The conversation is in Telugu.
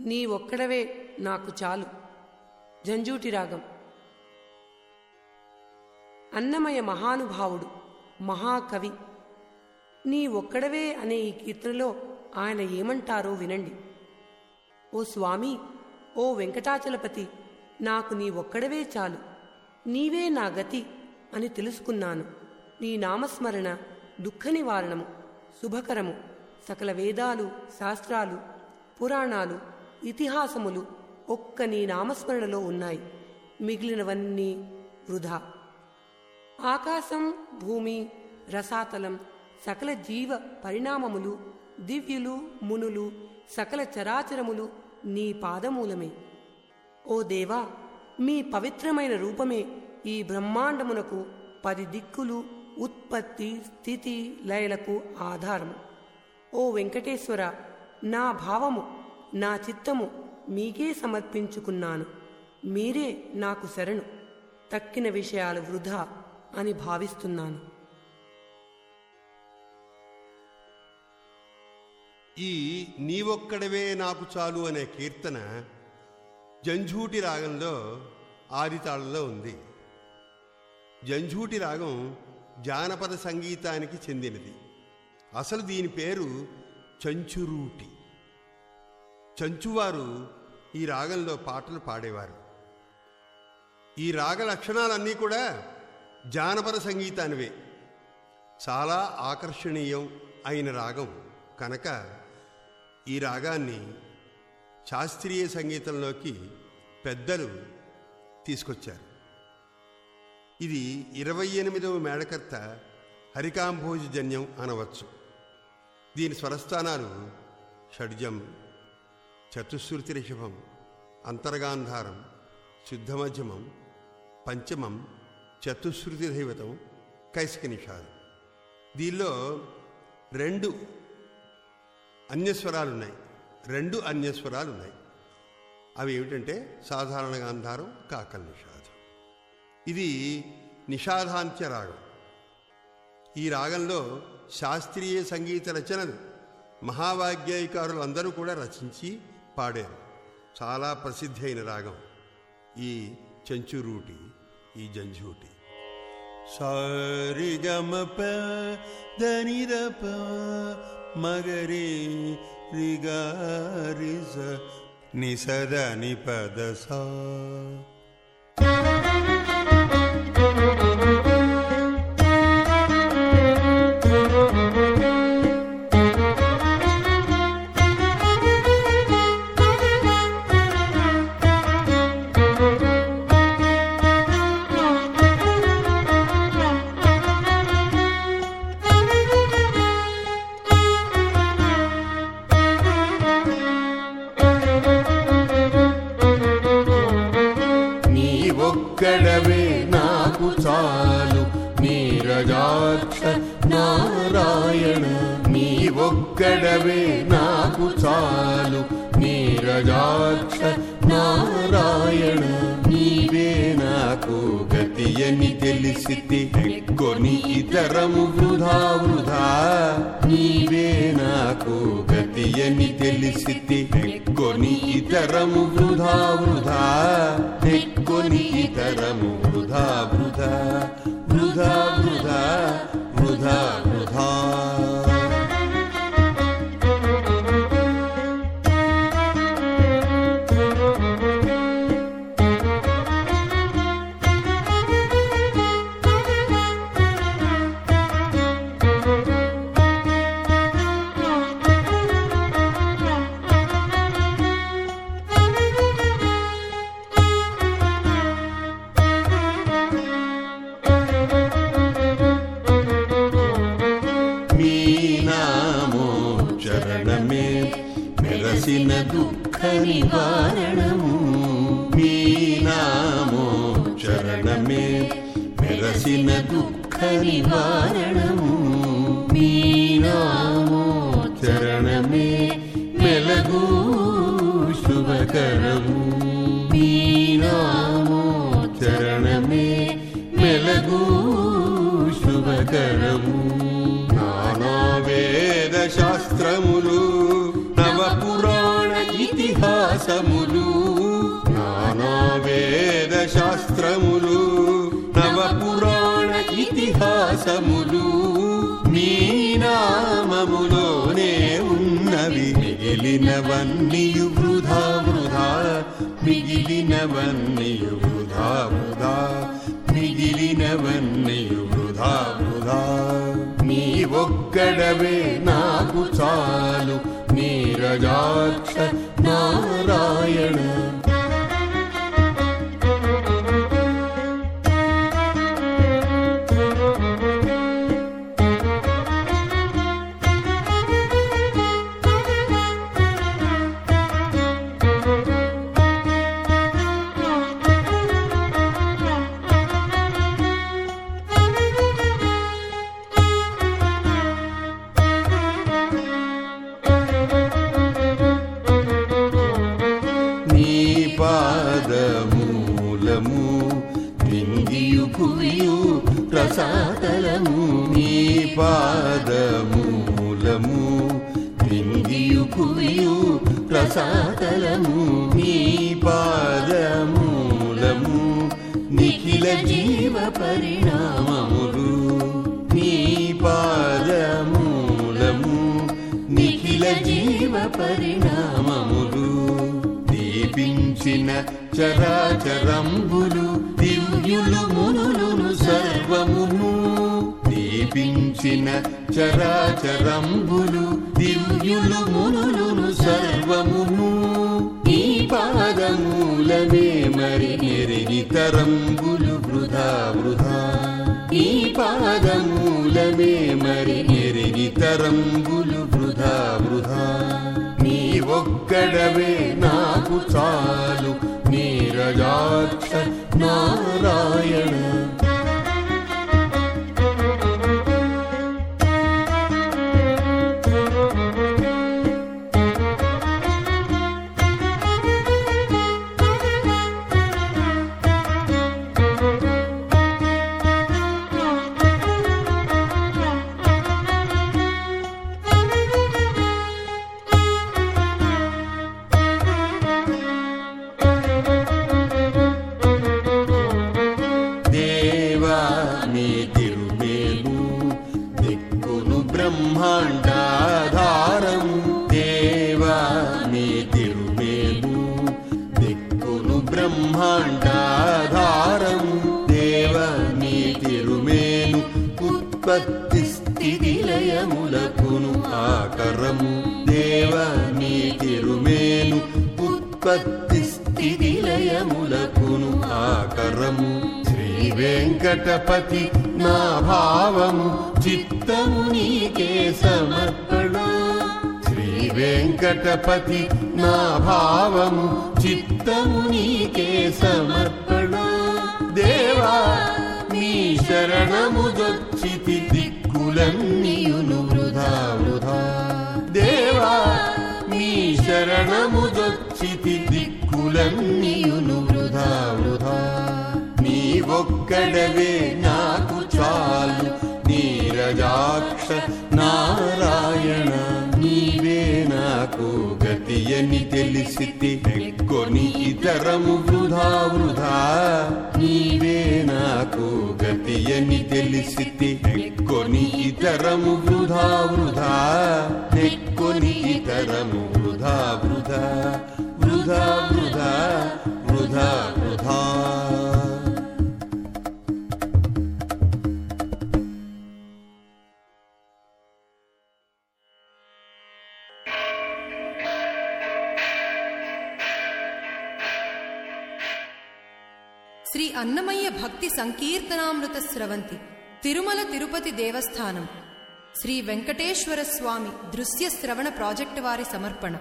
నీ ఒక్కడవే నాకు చాలు. జంజూటి రాగం. అన్నమయ మహానుభావుడు మహాకవి. నీ ఒక్కడవే అనే ఈ కీర్తనలో ఆయన ఏమంటారో వినండి. ఓ స్వామి ఓ వెంకటాచలపతి నాకు నీ ఒక్కడవే చాలు. నీవే నా గతి అని తెలుసుకున్నాను. నీ నామస్మరణ దుఃఖ నివారణము శుభకరము సకల వేదాలు శాస్త్రాలు పురాణాలు ఇతిహాసములు ఒక్క నీ నామస్మరణలో ఉన్నాయి. మిగిలినవన్నీ వృధా. ఆకాశం భూమి రసాతలం సకల జీవ పరిణామములు దివ్యులు మునులు సకల చరాచరములు నీ పాదమూలమే. ఓ దేవా మీ పవిత్రమైన రూపమే ఈ బ్రహ్మాండమునకు పది దిక్కులు ఉత్పత్తి స్థితి లయలకు ఆధారము. ఓ వెంకటేశ్వర నా భావము నా చిత్తము మీకే సమర్పించుకున్నాను. మీరే నాకు శరణు. తక్కిన విషయాలు వృధా అని భావిస్తున్నాను. ఈ నీవొక్కడవే నాకు చాలు అనే కీర్తన జంఝూటి రాగంలో ఆదితాళంలో ఉంది. జంఝూటి రాగం జానపద సంగీతానికి చెందినది. అసలు దీని పేరు చంచురూటి. చంచువారు ఈ రాగంలో పాటలు పాడేవారు. ఈ రాగ లక్షణాలన్నీ కూడా జానపద సంగీతానివే. చాలా ఆకర్షణీయం అయిన రాగం. కనుక ఈ రాగాన్ని శాస్త్రీయ సంగీతంలోకి పెద్దలు తీసుకొచ్చారు. ఇది ఇరవై ఎనిమిదవ మేడకర్త హరికాంభోజజన్యం అనవచ్చు. దీని స్వరస్థానాలు షడ్జం చతుశ్రుతి రిషభం అంతర్గాంధారం శుద్ధమధ్యమం పంచమం చతుశ్రుతి దైవతం కైసిక నిషాదం. దీనిలో రెండు అన్యస్వరాలు ఉన్నాయి రెండు అన్యస్వరాలు ఉన్నాయి అవి ఏమిటంటే సాధారణ గాంధారం కాకల్ నిషాదం. ఇది నిషాదాంత్య రాగం. ఈ రాగంలో శాస్త్రీయ సంగీత రచనలు మహావాగ్యాయకారులు అందరూ కూడా రచించి పాడారు. చాలా ప్రసిద్ధి అయిన రాగం. ఈ చెంచురూటి ఈ జంఝూటి. సారిగమప ధనిరప మగరే రిగారిజ నిసద నిపద సా. ఒక్కడవే నాకు చాలు. నీరజాక్ష నారాయణ నీవే నాకు గతి అని తెలిసితే కొని ఇతరము వృధా వృధా. నీవే నాకు గతి అని తెలిసితే కొని ఇతరము వృధా వృధా. కొని ఇతరము వృధా వృధా. చరణమే మెరసిన దుఃఖ నివారణము మీ నామో చరణమే మెరసిన దుఃఖ నివారణము మీ నామో చరణమే శాస్త్రములు నవపురాణ ఇతిహాసములు మీ నామములోనే ఉన్నవి. మిగిలినవన్నీయు వృధా వృధా మిగిలినవన్నీయు వృధా వృధా మిగిలినవన్నీయు వృధా వృధా. నీ ఒక్కడవే నాకు చాలు నీరజాక్ష భువియు ప్రసాదలము నీ పాదమూలము నిందియు భువియు ప్రసాదలము నీ పాదమూలము నిఖిల జీవ పరిణామములు నీ పాదమూలము నిఖిల జీవ పరిణామములు దీపించ దీపించిన చరాచరంబులు దివ్యులు మునులును సర్వమును. దీపించిన చరాచరంబులు దివ్యులు మునులును సర్వమును. ఈ పాదమూలమే మరి నెరిగితరంబులు వృధా వృధా. ఈ పాదమూలమే మరి నెరిగితరంబులు వృధా వృధా. ఒక్కడవే నాకు చాలు నీరజాక్ష నారాయణ బ్రహ్మాండాధారం దేవ నీ తిరుమేను ఉత్పత్తి స్థితి లయములకును ఆకరము దేవ నీ తిరుమేను ఉత్పత్తి స్థితి లయములకును ఆకరము శ్రీ వెంకటపతి నా భావము చిత్తము నీకే సమర్పణ శ్రీ వెంకటపతి నా భావము చిత్తము నీకే సమర్పణ. దేవా నీ శరణము దొచ్చితి దిక్కులన్నీయును వృధా వృధా దేవా నీ శరణము దొచ్చితి దిక్కులన్నీయును వృధా వృధా నీ ఒక్కడవే నాకు చాలు నీరజాక్ష నారాయణ నీవే నాకు గతి అని తెలిసితి. నెక్కొని ఇతరము వృధా వృధా. నీవే నాకు గతి అని తెలిసితి నెక్కొని ఇతరము వృధా వృధా. నెక్కొని ఇతరము వృధా వృధా. వృధా వృధా శ్రీ అన్నమయ్య భక్తి సంకీర్తనామృత స్రవంతి తిరుమల తిరుపతి దేవస్థానం. శ్రీ వెంకటేశ్వర స్వామి దృశ్య శ్రవణ ప్రాజెక్టు వారి సమర్పణ.